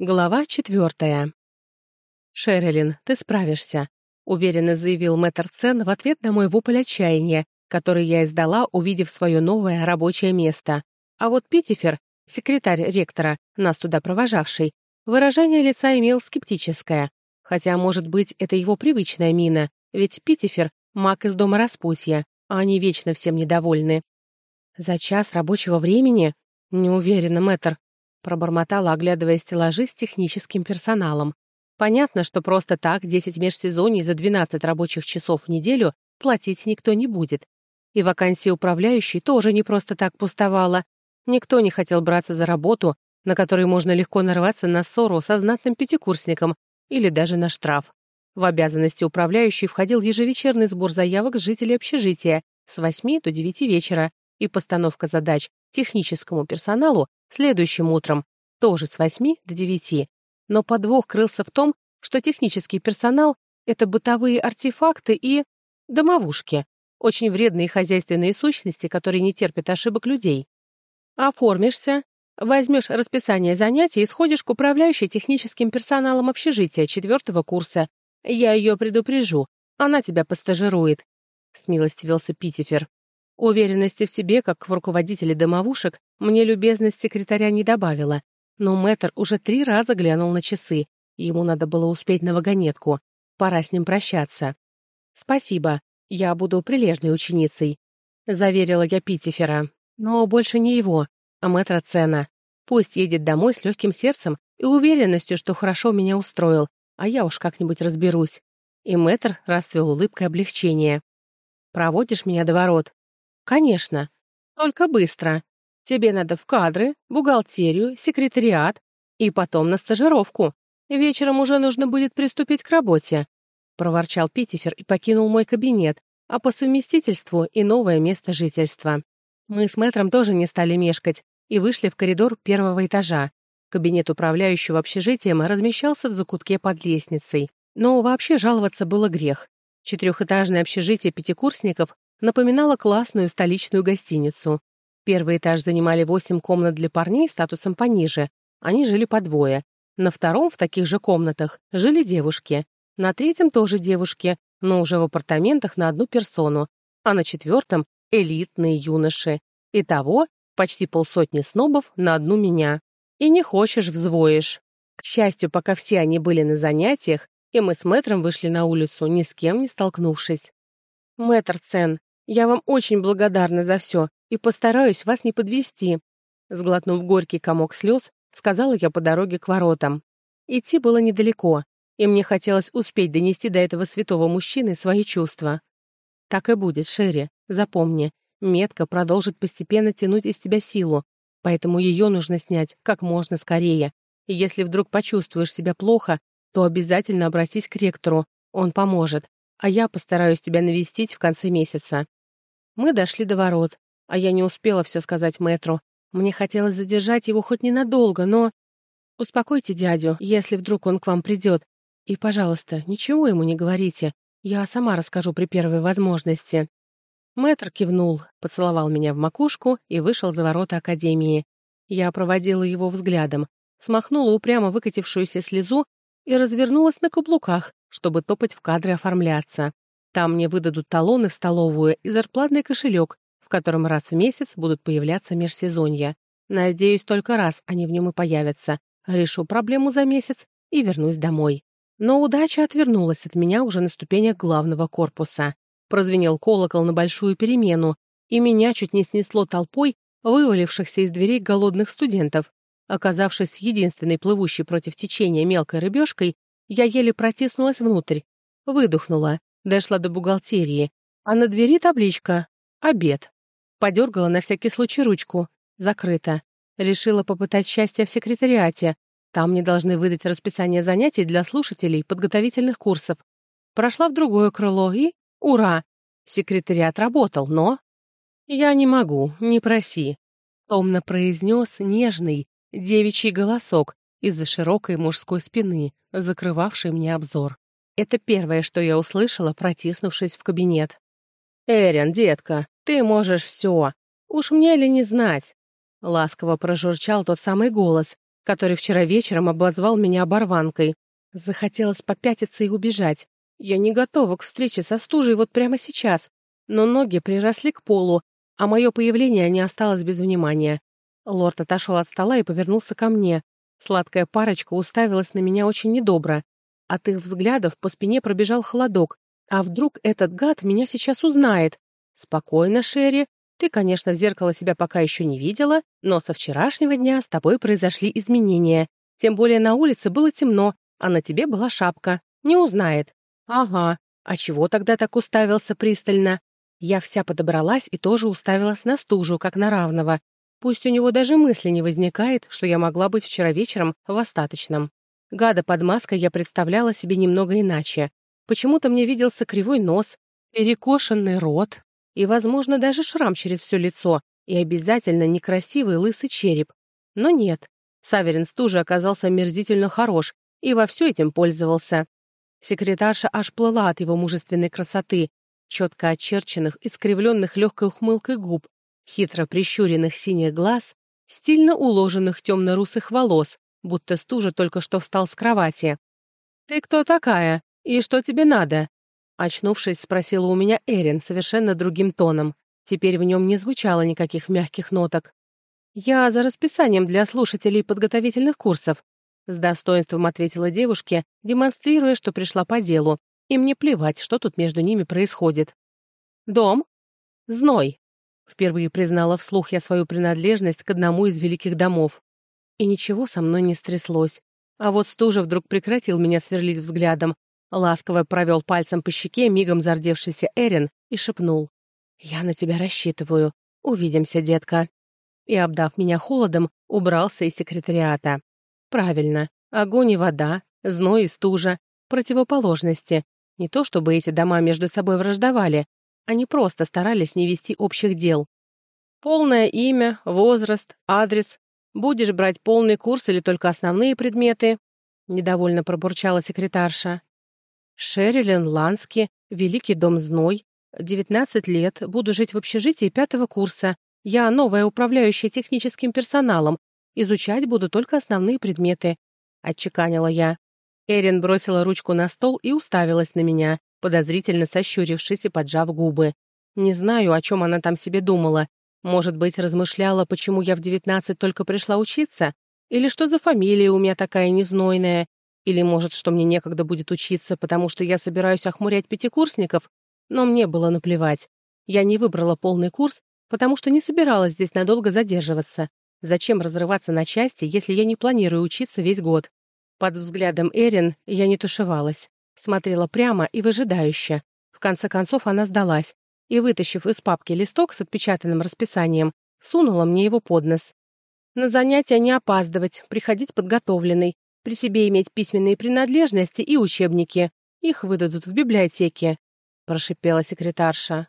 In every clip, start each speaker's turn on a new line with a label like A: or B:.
A: Глава четвертая. «Шерилин, ты справишься», — уверенно заявил мэтр Цен в ответ на мой вопль отчаяния, который я издала, увидев свое новое рабочее место. А вот Питифер, секретарь ректора, нас туда провожавший, выражение лица имел скептическое. Хотя, может быть, это его привычная мина, ведь Питифер — маг из дома распутья, а они вечно всем недовольны. «За час рабочего времени?» «Не уверена, мэтр пробормотала, оглядывая стеллажи с техническим персоналом. Понятно, что просто так 10 межсезоний за 12 рабочих часов в неделю платить никто не будет. И вакансия управляющей тоже не просто так пустовала. Никто не хотел браться за работу, на которой можно легко нарваться на ссору со знатным пятикурсником или даже на штраф. В обязанности управляющей входил ежевечерный сбор заявок жителей общежития с 8 до 9 вечера, и постановка задач техническому персоналу следующим утром, тоже с 8 до 9. Но подвох крылся в том, что технический персонал — это бытовые артефакты и домовушки, очень вредные хозяйственные сущности, которые не терпят ошибок людей. Оформишься, возьмешь расписание занятий и сходишь к управляющей техническим персоналом общежития четвертого курса. Я ее предупрежу, она тебя постажирует», — смилостивился Питифер. Уверенности в себе, как в руководителе домовушек, мне любезность секретаря не добавила, но мэтр уже три раза глянул на часы. Ему надо было успеть на вагонетку. Пора с ним прощаться. «Спасибо. Я буду прилежной ученицей», — заверила я Питифера. «Но больше не его, а мэтра Цена. Пусть едет домой с легким сердцем и уверенностью, что хорошо меня устроил, а я уж как-нибудь разберусь». И мэтр расцвел улыбкой облегчения. «Проводишь меня до ворот?» Конечно. Только быстро. Тебе надо в кадры, бухгалтерию, секретариат и потом на стажировку. Вечером уже нужно будет приступить к работе. Проворчал Питифер и покинул мой кабинет, а по совместительству и новое место жительства. Мы с мэтром тоже не стали мешкать и вышли в коридор первого этажа. Кабинет управляющего общежитием размещался в закутке под лестницей. Но вообще жаловаться было грех. Четырехэтажное общежитие пятикурсников напоминала классную столичную гостиницу. Первый этаж занимали восемь комнат для парней статусом пониже. Они жили по двое. На втором в таких же комнатах жили девушки. На третьем тоже девушки, но уже в апартаментах на одну персону. А на четвертом — элитные юноши. Итого почти полсотни снобов на одну меня. И не хочешь — взвоишь. К счастью, пока все они были на занятиях, и мы с мэтром вышли на улицу, ни с кем не столкнувшись. «Мэтр Цен, я вам очень благодарна за все и постараюсь вас не подвести», сглотнув горький комок слез, сказала я по дороге к воротам. Идти было недалеко, и мне хотелось успеть донести до этого святого мужчины свои чувства. «Так и будет, Шерри, запомни, метка продолжит постепенно тянуть из тебя силу, поэтому ее нужно снять как можно скорее. И если вдруг почувствуешь себя плохо, то обязательно обратись к ректору, он поможет, а я постараюсь тебя навестить в конце месяца. Мы дошли до ворот, а я не успела все сказать мэтру. Мне хотелось задержать его хоть ненадолго, но... Успокойте дядю, если вдруг он к вам придет. И, пожалуйста, ничего ему не говорите. Я сама расскажу при первой возможности. Мэтр кивнул, поцеловал меня в макушку и вышел за ворота Академии. Я проводила его взглядом, смахнула упрямо выкатившуюся слезу и развернулась на каблуках, чтобы топать в кадре оформляться. Там мне выдадут талоны в столовую и зарплатный кошелек, в котором раз в месяц будут появляться межсезонья. Надеюсь, только раз они в нем и появятся. Решу проблему за месяц и вернусь домой. Но удача отвернулась от меня уже на ступенях главного корпуса. Прозвенел колокол на большую перемену, и меня чуть не снесло толпой вывалившихся из дверей голодных студентов. Оказавшись единственной плывущей против течения мелкой рыбешкой, я еле протиснулась внутрь. Выдохнула, Дошла до бухгалтерии, а на двери табличка «Обед». Подергала на всякий случай ручку. Закрыто. Решила попытать счастье в секретариате. Там мне должны выдать расписание занятий для слушателей подготовительных курсов. Прошла в другое крыло и... Ура! Секретариат работал, но... «Я не могу, не проси», — томно произнес нежный девичий голосок из-за широкой мужской спины, закрывавший мне обзор. Это первое, что я услышала, протиснувшись в кабинет. «Эрин, детка, ты можешь все. Уж мне ли не знать?» Ласково прожурчал тот самый голос, который вчера вечером обозвал меня оборванкой. Захотелось попятиться и убежать. Я не готова к встрече со стужей вот прямо сейчас, но ноги приросли к полу, а мое появление не осталось без внимания. Лорд отошел от стола и повернулся ко мне. Сладкая парочка уставилась на меня очень недобро. От их взглядов по спине пробежал холодок. А вдруг этот гад меня сейчас узнает? Спокойно, Шерри. Ты, конечно, в зеркало себя пока еще не видела, но со вчерашнего дня с тобой произошли изменения. Тем более на улице было темно, а на тебе была шапка. Не узнает. Ага. А чего тогда так уставился пристально? Я вся подобралась и тоже уставилась на стужу, как на равного. Пусть у него даже мысли не возникает, что я могла быть вчера вечером в остаточном. Гада под маской я представляла себе немного иначе. Почему-то мне виделся кривой нос, перекошенный рот и, возможно, даже шрам через все лицо и обязательно некрасивый лысый череп. Но нет, Саверин Стужа оказался мерзительно хорош и во все этим пользовался. Секретарша аж плыла от его мужественной красоты, четко очерченных, искривленных легкой ухмылкой губ, хитро прищуренных синих глаз, стильно уложенных темно-русых волос, будто стужа только что встал с кровати. «Ты кто такая? И что тебе надо?» Очнувшись, спросила у меня Эрин совершенно другим тоном. Теперь в нем не звучало никаких мягких ноток. «Я за расписанием для слушателей подготовительных курсов», с достоинством ответила девушке, демонстрируя, что пришла по делу. И мне плевать, что тут между ними происходит. «Дом?» «Зной», — впервые признала вслух я свою принадлежность к одному из великих домов. И ничего со мной не стряслось. А вот стужа вдруг прекратил меня сверлить взглядом, ласково провел пальцем по щеке мигом зардевшийся Эрин и шепнул. «Я на тебя рассчитываю. Увидимся, детка». И, обдав меня холодом, убрался из секретариата. Правильно, огонь и вода, зной и стужа, противоположности, не то чтобы эти дома между собой враждовали, они просто старались не вести общих дел. Полное имя, возраст, адрес. Будешь брать полный курс или только основные предметы? Недовольно пробурчала секретарша. Шерилен Лански, Великий дом Зной. 19 лет, буду жить в общежитии пятого курса. Я новая управляющая техническим персоналом. Изучать буду только основные предметы. Отчеканила я. Эрин бросила ручку на стол и уставилась на меня, подозрительно сощурившись и поджав губы. Не знаю, о чем она там себе думала. Может быть, размышляла, почему я в девятнадцать только пришла учиться? Или что за фамилия у меня такая незнойная? Или, может, что мне некогда будет учиться, потому что я собираюсь охмурять пятикурсников? Но мне было наплевать. Я не выбрала полный курс, потому что не собиралась здесь надолго задерживаться. Зачем разрываться на части, если я не планирую учиться весь год? Под взглядом Эрин я не тушевалась. Смотрела прямо и выжидающе. В конце концов она сдалась и, вытащив из папки листок с отпечатанным расписанием, сунула мне его под нос. На занятия не опаздывать, приходить подготовленной, при себе иметь письменные принадлежности и учебники. Их выдадут в библиотеке», — прошипела секретарша.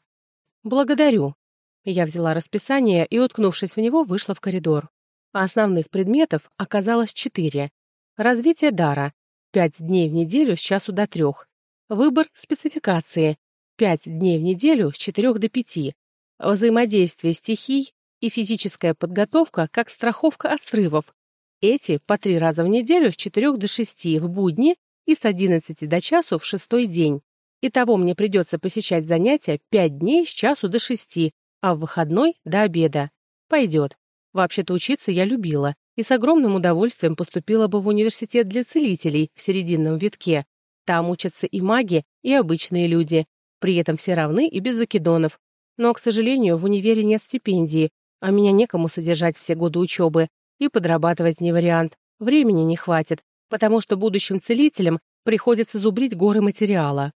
A: «Благодарю». Я взяла расписание и, уткнувшись в него, вышла в коридор. А основных предметов оказалось четыре. Развитие дара. Пять дней в неделю с часу до трех. Выбор спецификации пять дней в неделю с четырех до пяти Взаимодействие стихий и физическая подготовка как страховка от срывов. Эти по три раза в неделю с четырех до шести в будни и с одиннадцати до часу в шестой день. Итого мне придется посещать занятия пять дней с часу до шести а в выходной до обеда. Пойдет. Вообще-то учиться я любила и с огромным удовольствием поступила бы в университет для целителей в серединном витке. Там учатся и маги, и обычные люди, при этом все равны и без закидонов. Но, к сожалению, в универе нет стипендии, а меня некому содержать все годы учебы. И подрабатывать не вариант. Времени не хватит, потому что будущим целителям приходится зубрить горы материала.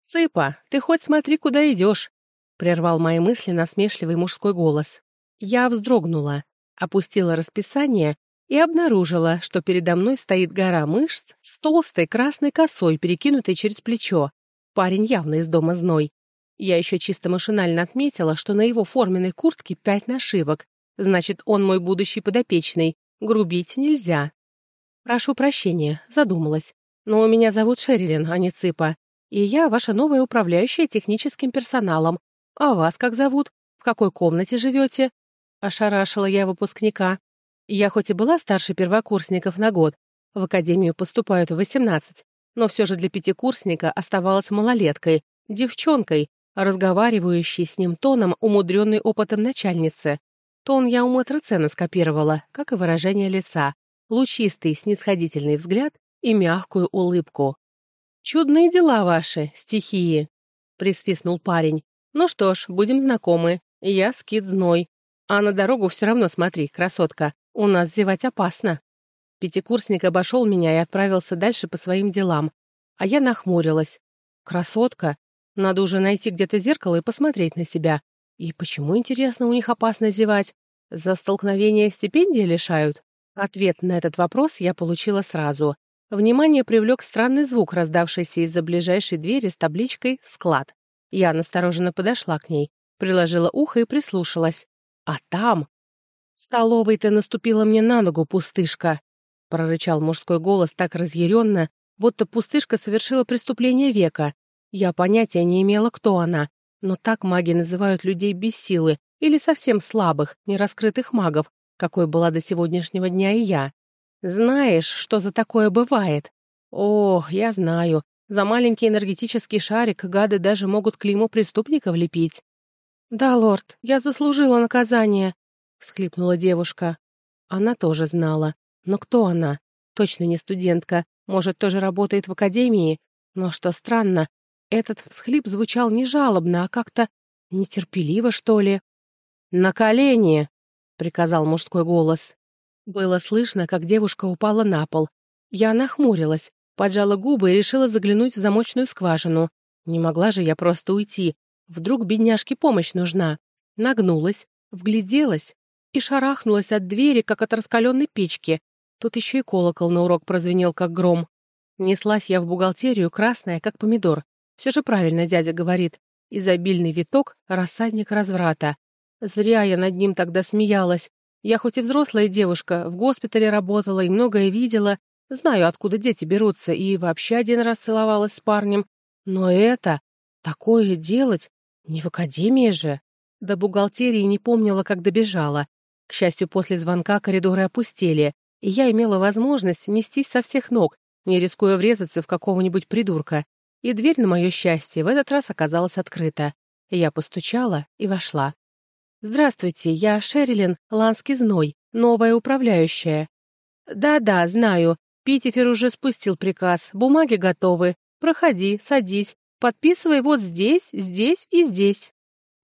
A: «Сыпа, ты хоть смотри, куда идешь!» — прервал мои мысли насмешливый мужской голос. Я вздрогнула, опустила расписание и обнаружила, что передо мной стоит гора мышц с толстой красной косой, перекинутой через плечо. Парень явно из дома зной. Я еще чисто машинально отметила, что на его форменной куртке пять нашивок. Значит, он мой будущий подопечный. Грубить нельзя. Прошу прощения, задумалась. Но у меня зовут Шерилин, а не Цыпа. И я ваша новая управляющая техническим персоналом. А вас как зовут? В какой комнате живете?» Ошарашила я выпускника. Я хоть и была старше первокурсников на год, в академию поступают в 18, но все же для пятикурсника оставалась малолеткой, девчонкой, разговаривающей с ним тоном, умудренной опытом начальницы. Тон я у Матроцена скопировала, как и выражение лица, лучистый снисходительный взгляд и мягкую улыбку. «Чудные дела ваши, стихии!» — присвистнул парень. «Ну что ж, будем знакомы. Я скид зной. А на дорогу все равно смотри, красотка. У нас зевать опасно». Пятикурсник обошел меня и отправился дальше по своим делам. А я нахмурилась. Красотка. Надо уже найти где-то зеркало и посмотреть на себя. И почему, интересно, у них опасно зевать? За столкновение стипендии лишают? Ответ на этот вопрос я получила сразу. Внимание привлек странный звук, раздавшийся из-за ближайшей двери с табличкой «Склад». Я настороженно подошла к ней, приложила ухо и прислушалась. А там... В столовой ты наступила мне на ногу, пустышка прорычал мужской голос так разъяренно, будто пустышка совершила преступление века. Я понятия не имела, кто она, но так маги называют людей без силы или совсем слабых, нераскрытых магов, какой была до сегодняшнего дня и я. Знаешь, что за такое бывает? Ох, я знаю. За маленький энергетический шарик гады даже могут клеймо преступника влепить. «Да, лорд, я заслужила наказание», — всхлипнула девушка. Она тоже знала. Но кто она? Точно не студентка. Может, тоже работает в академии? Но что странно, этот всхлип звучал не жалобно, а как-то нетерпеливо, что ли. «На колени!» — приказал мужской голос. Было слышно, как девушка упала на пол. Я нахмурилась, поджала губы и решила заглянуть в замочную скважину. Не могла же я просто уйти. Вдруг бедняжке помощь нужна. Нагнулась, вгляделась и шарахнулась от двери, как от раскаленной печки. Тут еще и колокол на урок прозвенел, как гром. Неслась я в бухгалтерию, красная, как помидор. Все же правильно дядя говорит. Изобильный виток — рассадник разврата. Зря я над ним тогда смеялась. Я хоть и взрослая девушка, в госпитале работала и многое видела, знаю, откуда дети берутся, и вообще один раз целовалась с парнем. Но это... Такое делать? Не в академии же. До бухгалтерии не помнила, как добежала. К счастью, после звонка коридоры опустели. и я имела возможность нестись со всех ног, не рискуя врезаться в какого-нибудь придурка. И дверь, на мое счастье, в этот раз оказалась открыта. Я постучала и вошла. «Здравствуйте, я Шерилин Ланский Зной, новая управляющая». «Да-да, знаю. Питифер уже спустил приказ. Бумаги готовы. Проходи, садись. Подписывай вот здесь, здесь и здесь».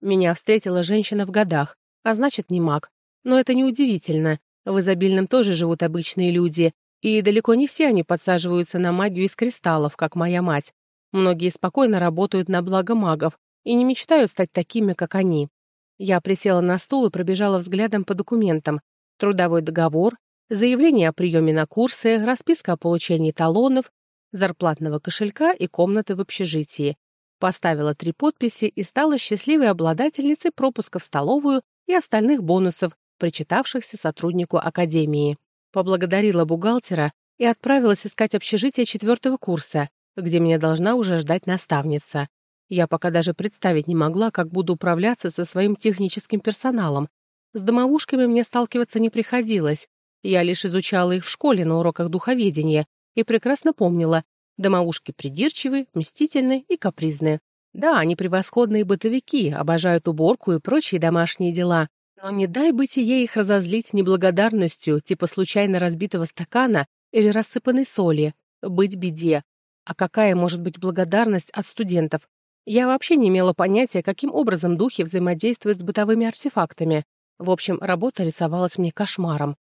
A: Меня встретила женщина в годах, а значит, не маг. Но это неудивительно. В изобильном тоже живут обычные люди, и далеко не все они подсаживаются на магию из кристаллов, как моя мать. Многие спокойно работают на благо магов и не мечтают стать такими, как они. Я присела на стул и пробежала взглядом по документам. Трудовой договор, заявление о приеме на курсы, расписка о получении талонов, зарплатного кошелька и комнаты в общежитии. Поставила три подписи и стала счастливой обладательницей пропуска в столовую и остальных бонусов, прочитавшихся сотруднику академии. Поблагодарила бухгалтера и отправилась искать общежитие четвертого курса, где меня должна уже ждать наставница. Я пока даже представить не могла, как буду управляться со своим техническим персоналом. С домовушками мне сталкиваться не приходилось. Я лишь изучала их в школе на уроках духоведения и прекрасно помнила, домовушки придирчивы, мстительны и капризны. Да, они превосходные бытовики, обожают уборку и прочие домашние дела, но не дай бытие их разозлить неблагодарностью, типа случайно разбитого стакана или рассыпанной соли. Быть беде. А какая может быть благодарность от студентов? Я вообще не имела понятия, каким образом духи взаимодействуют с бытовыми артефактами. В общем, работа рисовалась мне кошмаром.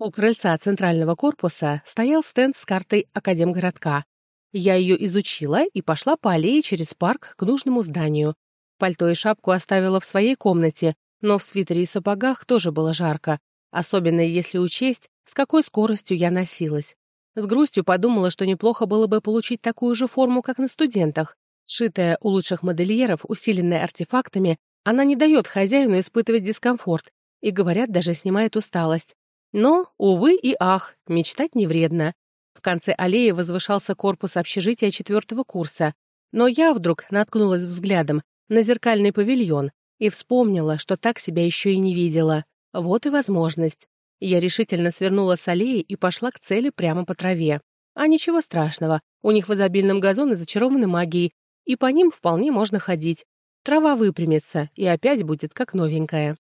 A: У крыльца центрального корпуса стоял стенд с картой Академгородка. Я ее изучила и пошла по аллее через парк к нужному зданию. Пальто и шапку оставила в своей комнате, но в свитере и сапогах тоже было жарко, особенно если учесть, с какой скоростью я носилась. С грустью подумала, что неплохо было бы получить такую же форму, как на студентах. шитая у лучших модельеров, усиленная артефактами, она не дает хозяину испытывать дискомфорт и, говорят, даже снимает усталость. Но, увы и ах, мечтать не вредно. В конце аллеи возвышался корпус общежития четвертого курса, но я вдруг наткнулась взглядом на зеркальный павильон, и вспомнила, что так себя еще и не видела. Вот и возможность. Я решительно свернула с аллеи и пошла к цели прямо по траве. А ничего страшного, у них в изобильном газоне зачарованы магией, и по ним вполне можно ходить. Трава выпрямится и опять будет как новенькая.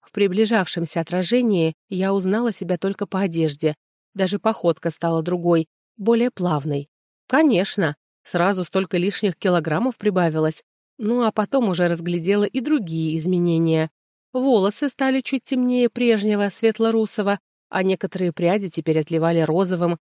A: В приближавшемся отражении я узнала себя только по одежде. Даже походка стала другой, более плавной. Конечно, сразу столько лишних килограммов прибавилось, ну а потом уже разглядела и другие изменения. Волосы стали чуть темнее прежнего, светло-русого, а некоторые пряди теперь отливали розовым.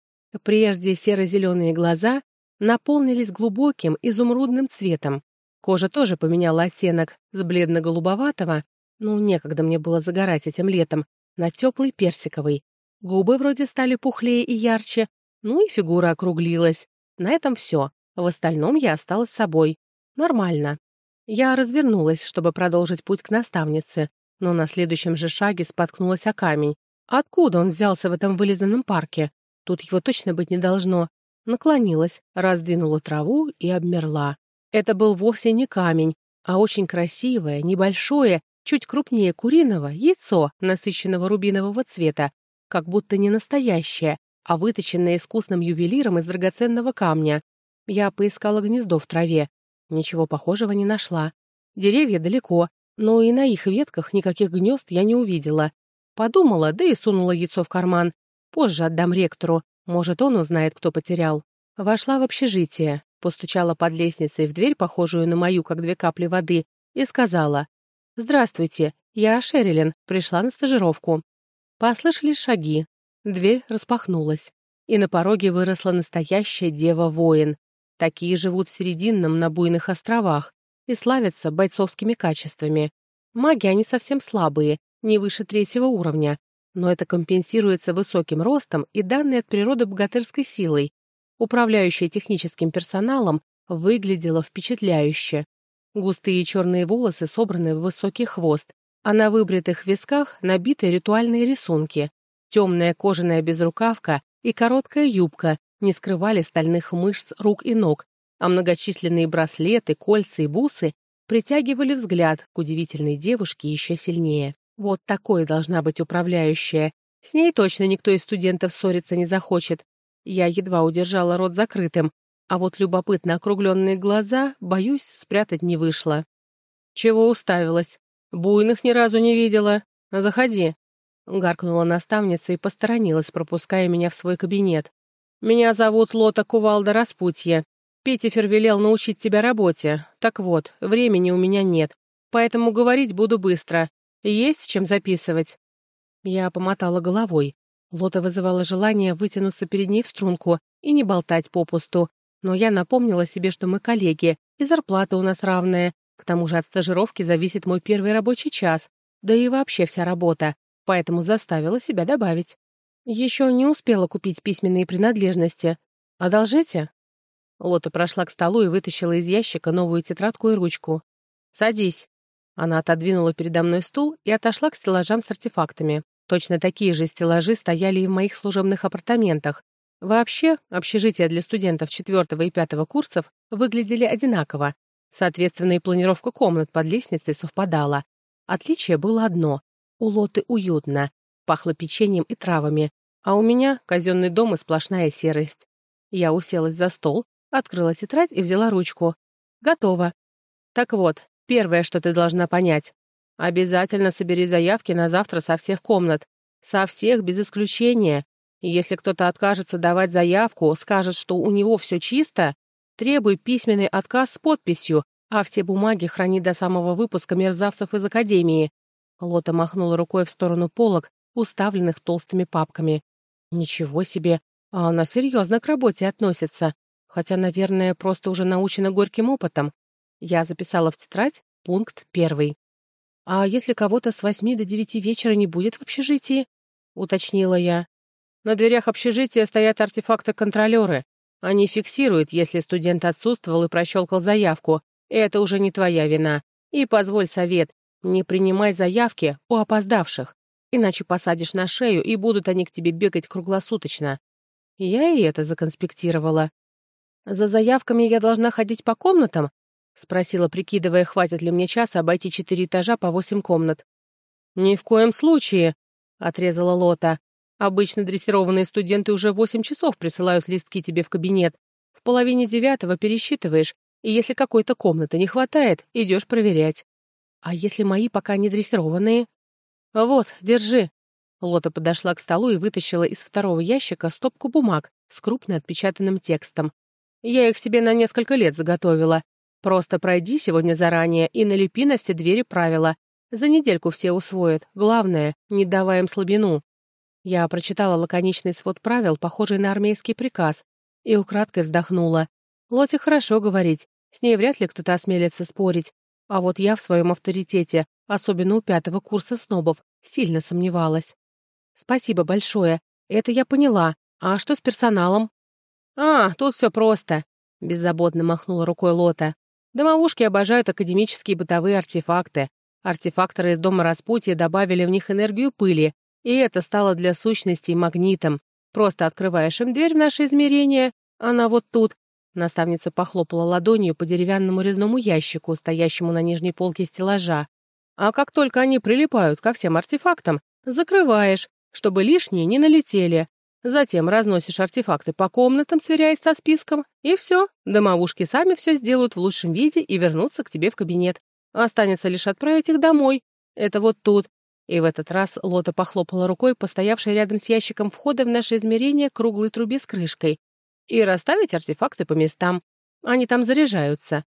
A: Прежде серо-зеленые глаза наполнились глубоким изумрудным цветом. Кожа тоже поменяла оттенок с бледно-голубоватого, ну, некогда мне было загорать этим летом, на теплый персиковый. Губы вроде стали пухлее и ярче, ну и фигура округлилась. На этом все. В остальном я осталась собой. Нормально. Я развернулась, чтобы продолжить путь к наставнице, но на следующем же шаге споткнулась о камень. Откуда он взялся в этом вылизанном парке? Тут его точно быть не должно. Наклонилась, раздвинула траву и обмерла. Это был вовсе не камень, а очень красивое, небольшое, чуть крупнее куриного, яйцо насыщенного рубинового цвета, как будто не настоящее, а выточенное искусным ювелиром из драгоценного камня. Я поискала гнездо в траве. Ничего похожего не нашла. Деревья далеко, но и на их ветках никаких гнезд я не увидела. Подумала, да и сунула яйцо в карман. Позже отдам ректору, может, он узнает, кто потерял. Вошла в общежитие, постучала под лестницей в дверь, похожую на мою, как две капли воды, и сказала. «Здравствуйте, я Шерилин, пришла на стажировку». Послышались шаги. Дверь распахнулась, и на пороге выросла настоящая дева-воин. Такие живут в Серединном на буйных островах и славятся бойцовскими качествами. Маги они совсем слабые, не выше третьего уровня, но это компенсируется высоким ростом и данной от природы богатырской силой. Управляющая техническим персоналом выглядела впечатляюще. Густые черные волосы собраны в высокий хвост, а на выбритых висках набиты ритуальные рисунки. Темная кожаная безрукавка и короткая юбка, не скрывали стальных мышц рук и ног, а многочисленные браслеты, кольца и бусы притягивали взгляд к удивительной девушке еще сильнее. Вот такой должна быть управляющая. С ней точно никто из студентов ссориться не захочет. Я едва удержала рот закрытым, а вот любопытно округленные глаза, боюсь, спрятать не вышло. «Чего уставилась? Буйных ни разу не видела. Заходи», — гаркнула наставница и посторонилась, пропуская меня в свой кабинет. «Меня зовут Лота Кувалда Распутье. Питифер велел научить тебя работе. Так вот, времени у меня нет, поэтому говорить буду быстро. Есть с чем записывать?» Я помотала головой. Лота вызывала желание вытянуться перед ней в струнку и не болтать попусту. Но я напомнила себе, что мы коллеги, и зарплата у нас равная. К тому же от стажировки зависит мой первый рабочий час, да и вообще вся работа, поэтому заставила себя добавить. «Еще не успела купить письменные принадлежности. Одолжите?» Лота прошла к столу и вытащила из ящика новую тетрадку и ручку. «Садись». Она отодвинула передо мной стул и отошла к стеллажам с артефактами. Точно такие же стеллажи стояли и в моих служебных апартаментах. Вообще, общежития для студентов четвертого и пятого курсов выглядели одинаково. Соответственно, и планировка комнат под лестницей совпадала. Отличие было одно. У Лоты уютно, Пахло печеньем и травами, а у меня казенный дом и сплошная серость. Я уселась за стол, открыла тетрадь и взяла ручку. Готово. Так вот, первое, что ты должна понять. Обязательно собери заявки на завтра со всех комнат. Со всех, без исключения. Если кто-то откажется давать заявку, скажет, что у него все чисто, требуй письменный отказ с подписью, а все бумаги храни до самого выпуска мерзавцев из академии. Лота махнула рукой в сторону полок, уставленных толстыми папками. Ничего себе! А она серьезно к работе относится. Хотя, наверное, просто уже научена горьким опытом. Я записала в тетрадь пункт первый. «А если кого-то с восьми до девяти вечера не будет в общежитии?» — уточнила я. «На дверях общежития стоят артефакты-контролеры. Они фиксируют, если студент отсутствовал и прощелкал заявку. Это уже не твоя вина. И позволь совет, не принимай заявки у опоздавших иначе посадишь на шею, и будут они к тебе бегать круглосуточно. Я и это законспектировала. За заявками я должна ходить по комнатам? Спросила, прикидывая, хватит ли мне часа обойти четыре этажа по восемь комнат. «Ни в коем случае», — отрезала Лота. «Обычно дрессированные студенты уже восемь часов присылают листки тебе в кабинет. В половине девятого пересчитываешь, и если какой-то комнаты не хватает, идешь проверять. А если мои пока не дрессированные, «Вот, держи». Лота подошла к столу и вытащила из второго ящика стопку бумаг с крупно отпечатанным текстом. «Я их себе на несколько лет заготовила. Просто пройди сегодня заранее и налепи на все двери правила. За недельку все усвоят. Главное, не давай им слабину». Я прочитала лаконичный свод правил, похожий на армейский приказ, и украдкой вздохнула. Лоте хорошо говорить, с ней вряд ли кто-то осмелится спорить, а вот я в своем авторитете, особенно у пятого курса снобов, сильно сомневалась. «Спасибо большое. Это я поняла. А что с персоналом?» «А, тут все просто», — беззаботно махнула рукой Лота. «Домовушки обожают академические бытовые артефакты. Артефакторы из дома Распутия добавили в них энергию пыли, и это стало для сущностей магнитом. Просто открываешь им дверь в наше измерение, она вот тут, Наставница похлопала ладонью по деревянному резному ящику, стоящему на нижней полке стеллажа. «А как только они прилипают ко всем артефактам, закрываешь, чтобы лишние не налетели. Затем разносишь артефакты по комнатам, сверяясь со списком, и все. Домовушки сами все сделают в лучшем виде и вернутся к тебе в кабинет. Останется лишь отправить их домой. Это вот тут. И в этот раз Лота похлопала рукой, постоявшей рядом с ящиком входа в наше измерение круглой трубе с крышкой, и расставить артефакты по местам. Они там заряжаются».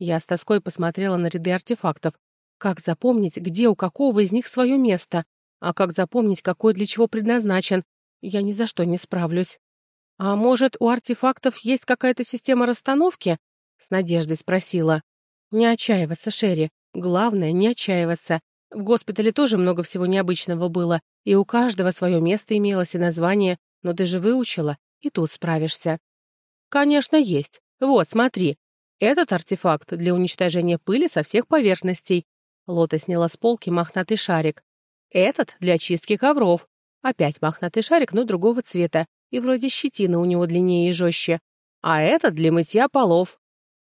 A: Я с тоской посмотрела на ряды артефактов. Как запомнить, где у какого из них свое место? А как запомнить, какой для чего предназначен? Я ни за что не справлюсь. «А может, у артефактов есть какая-то система расстановки?» — с надеждой спросила. «Не отчаиваться, Шерри. Главное, не отчаиваться. В госпитале тоже много всего необычного было, и у каждого свое место имелось и название, но ты же выучила, и тут справишься». «Конечно, есть. Вот, смотри. Этот артефакт для уничтожения пыли со всех поверхностей». Лота сняла с полки мохнатый шарик. «Этот для очистки ковров». Опять мохнатый шарик, но другого цвета, и вроде щетина у него длиннее и жестче. «А этот для мытья полов».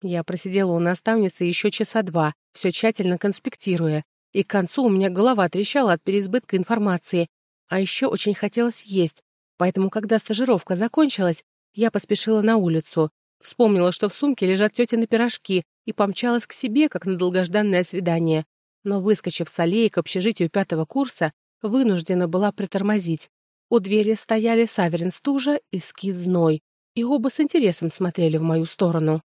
A: Я просидела у наставницы еще часа два, все тщательно конспектируя, и к концу у меня голова трещала от переизбытка информации. А еще очень хотелось есть, поэтому, когда стажировка закончилась, я поспешила на улицу. Вспомнила, что в сумке лежат тетины пирожки, и помчалась к себе, как на долгожданное свидание. Но, выскочив с аллеи к общежитию пятого курса, вынуждена была притормозить. У двери стояли Саверин Стужа и Скид Зной, и оба с интересом смотрели в мою сторону.